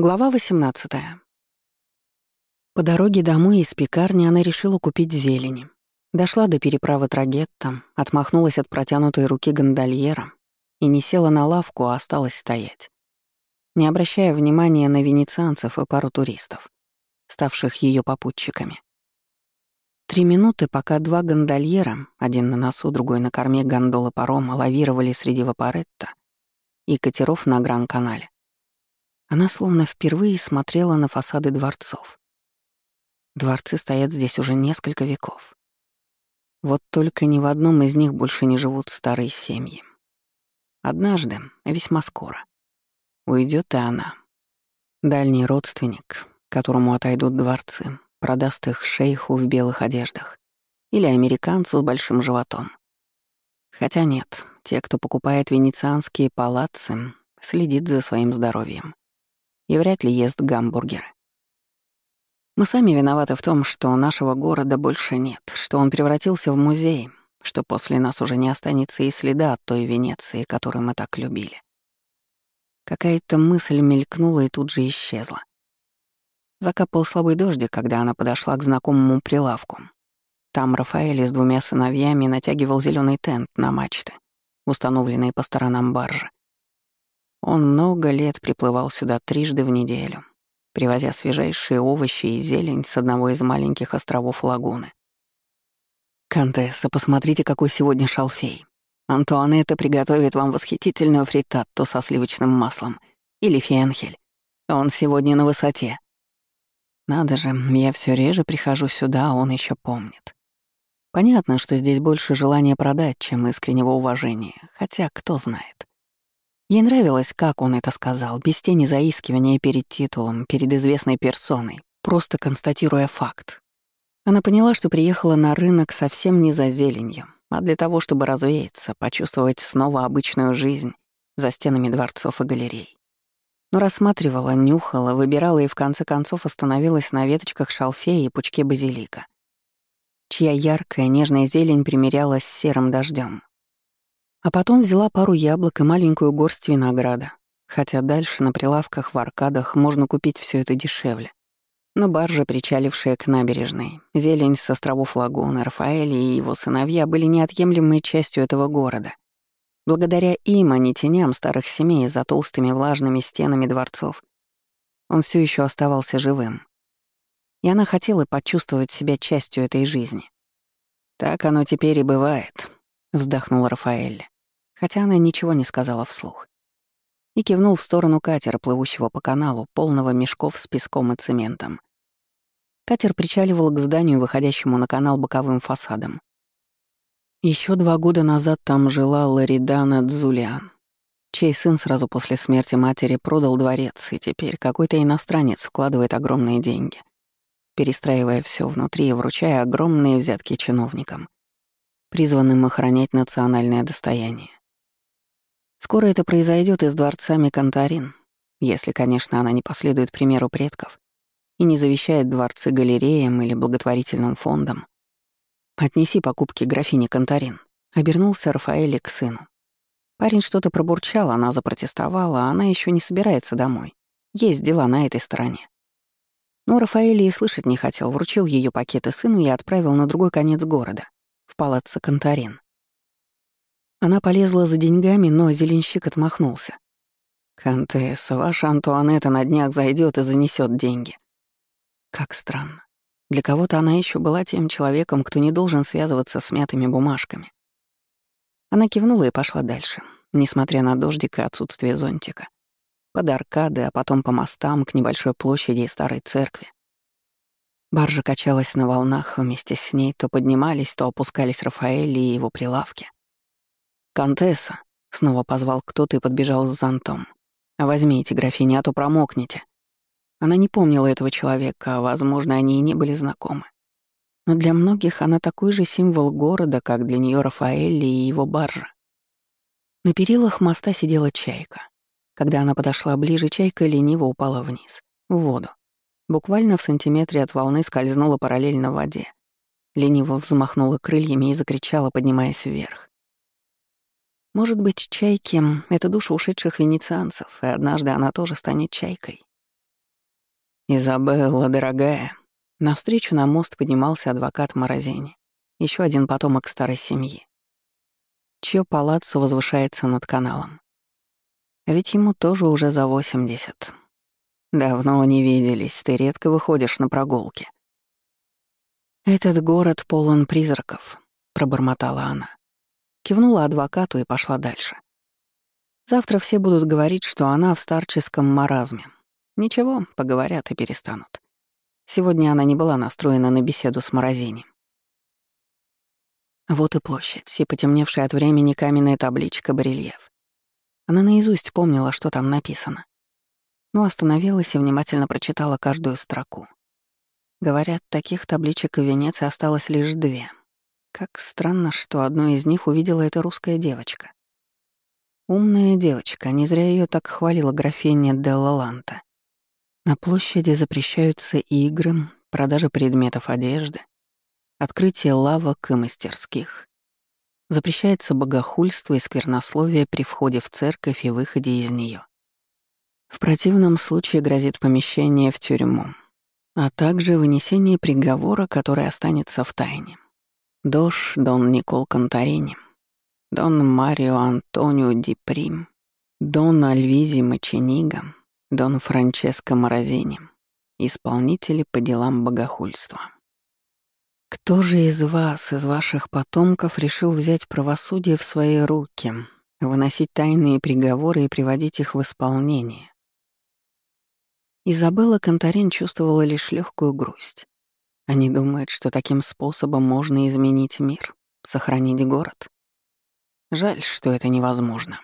Глава 18. По дороге домой из пекарни она решила купить зелени. Дошла до переправы Трагетта, отмахнулась от протянутой руки гондольера и не села на лавку, а осталась стоять, не обращая внимания на венецианцев и пару туристов, ставших ее попутчиками. Три минуты, пока два гондольера, один на носу, другой на корме гондолы парома, лавировали среди вапоретта и катеров на Гран-канале, она словно впервые смотрела на фасады дворцов. Дворцы стоят здесь уже несколько веков. Вот только ни в одном из них больше не живут старые семьи. Однажды, весьма скоро, уйдет и она. Дальний родственник, которому отойдут дворцы, продаст их шейху в белых одеждах или американцу с большим животом. Хотя нет, те, кто покупает венецианские палацы, следит за своим здоровьем и вряд ли ест гамбургеры. Мы сами виноваты в том, что нашего города больше нет, что он превратился в музей, что после нас уже не останется и следа от той Венеции, которую мы так любили. Какая-то мысль мелькнула и тут же исчезла. Закапал слабый дождик, когда она подошла к знакомому прилавку. Там Рафаэль с двумя сыновьями натягивал зеленый тент на мачты, установленные по сторонам баржи. Он много лет приплывал сюда трижды в неделю, привозя свежайшие овощи и зелень с одного из маленьких островов лагуны. «Кантесса, посмотрите, какой сегодня шалфей. Антуанетта приготовит вам восхитительную фритатту со сливочным маслом. Или фенхель. Он сегодня на высоте. Надо же, я все реже прихожу сюда, а он еще помнит. Понятно, что здесь больше желания продать, чем искреннего уважения, хотя кто знает. Ей нравилось, как он это сказал, без тени заискивания перед титулом, перед известной персоной, просто констатируя факт. Она поняла, что приехала на рынок совсем не за зеленью, а для того, чтобы развеяться, почувствовать снова обычную жизнь за стенами дворцов и галерей. Но рассматривала, нюхала, выбирала и в конце концов остановилась на веточках шалфея и пучке базилика, чья яркая нежная зелень примерялась с серым дождем. А потом взяла пару яблок и маленькую горсть винограда, хотя дальше на прилавках в аркадах можно купить все это дешевле. Но баржи, причалившие к набережной, зелень с островов Лагуны, Рафаэль и его сыновья были неотъемлемой частью этого города. Благодаря им, а не теням старых семей за толстыми влажными стенами дворцов, он все еще оставался живым. И она хотела почувствовать себя частью этой жизни. «Так оно теперь и бывает», — вздохнул Рафаэль, хотя она ничего не сказала вслух. И кивнул в сторону катера, плывущего по каналу, полного мешков с песком и цементом. Катер причаливал к зданию, выходящему на канал боковым фасадом. Еще два года назад там жила Ларидана Дзулиан, чей сын сразу после смерти матери продал дворец, и теперь какой-то иностранец вкладывает огромные деньги, перестраивая все внутри и вручая огромные взятки чиновникам призванным охранять национальное достояние. Скоро это произойдет и с дворцами Конторин, если, конечно, она не последует примеру предков и не завещает дворцы галереям или благотворительным фондам. «Отнеси покупки графине Конторин», — обернулся Рафаэль к сыну. Парень что-то пробурчал, она запротестовала, а она еще не собирается домой. Есть дела на этой стороне. Но Рафаэль и слышать не хотел, вручил ее пакеты сыну и отправил на другой конец города в палаццо Конторин. Она полезла за деньгами, но зеленщик отмахнулся. «Контесса, ваша Антуанетта на днях зайдет и занесет деньги». Как странно. Для кого-то она еще была тем человеком, кто не должен связываться с мятыми бумажками. Она кивнула и пошла дальше, несмотря на дождик и отсутствие зонтика. Под аркады, а потом по мостам к небольшой площади и старой церкви. Баржа качалась на волнах, вместе с ней то поднимались, то опускались Рафаэль и его прилавки. «Контесса!» — снова позвал кто-то и подбежал с зонтом. «Возьмите, графиня, а то промокнете». Она не помнила этого человека, а, возможно, они и не были знакомы. Но для многих она такой же символ города, как для нее Рафаэль и его баржа. На перилах моста сидела чайка. Когда она подошла ближе, чайка лениво упала вниз, в воду. Буквально в сантиметре от волны скользнула параллельно воде. Лениво взмахнула крыльями и закричала, поднимаясь вверх. Может быть, чайки — это душа ушедших венецианцев, и однажды она тоже станет чайкой. «Изабелла, дорогая». Навстречу на мост поднимался адвокат Морозини, еще один потомок старой семьи, чье палаццо возвышается над каналом. А ведь ему тоже уже за восемьдесят. Давно не виделись, ты редко выходишь на прогулки. «Этот город полон призраков», — пробормотала она. Кивнула адвокату и пошла дальше. Завтра все будут говорить, что она в старческом маразме. Ничего, поговорят и перестанут. Сегодня она не была настроена на беседу с Морозини. Вот и площадь, и потемневшая от времени каменная табличка барельеф. Она наизусть помнила, что там написано. Но остановилась и внимательно прочитала каждую строку. Говорят, таких табличек в Венеции осталось лишь две. Как странно, что одну из них увидела эта русская девочка. Умная девочка, не зря ее так хвалила графиня Делла Ланта. На площади запрещаются игры, продажа предметов одежды, открытие лавок и мастерских. Запрещается богохульство и сквернословие при входе в церковь и выходе из нее. В противном случае грозит помещение в тюрьму, а также вынесение приговора, который останется в тайне. Дош Дон Никол Конторини — Дон Марио Антонио Ди Прим, Дон Альвизи Маченига, Дон Франческо Морозини, исполнители по делам богохульства. Кто же из вас, из ваших потомков, решил взять правосудие в свои руки, выносить тайные приговоры и приводить их в исполнение? Изабелла Конторин чувствовала лишь легкую грусть. Они думают, что таким способом можно изменить мир, сохранить город. Жаль, что это невозможно.